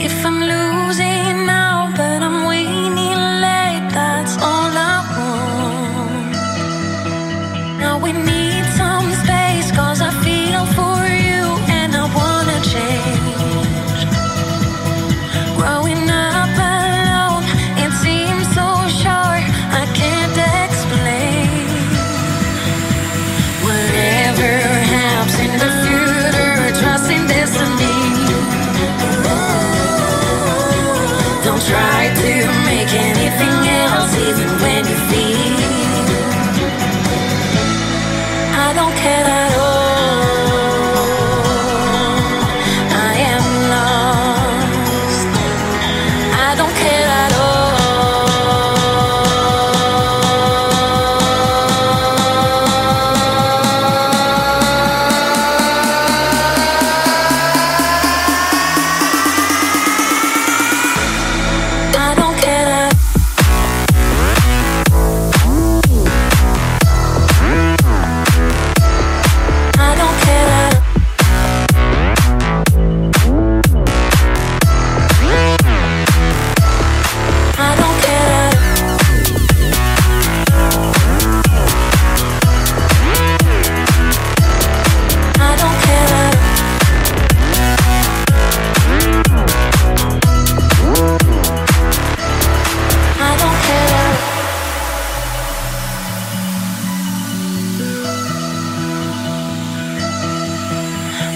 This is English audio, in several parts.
if I'm losing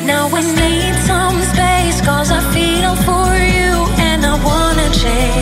Now I need some space, cause I feel for you and I wanna change.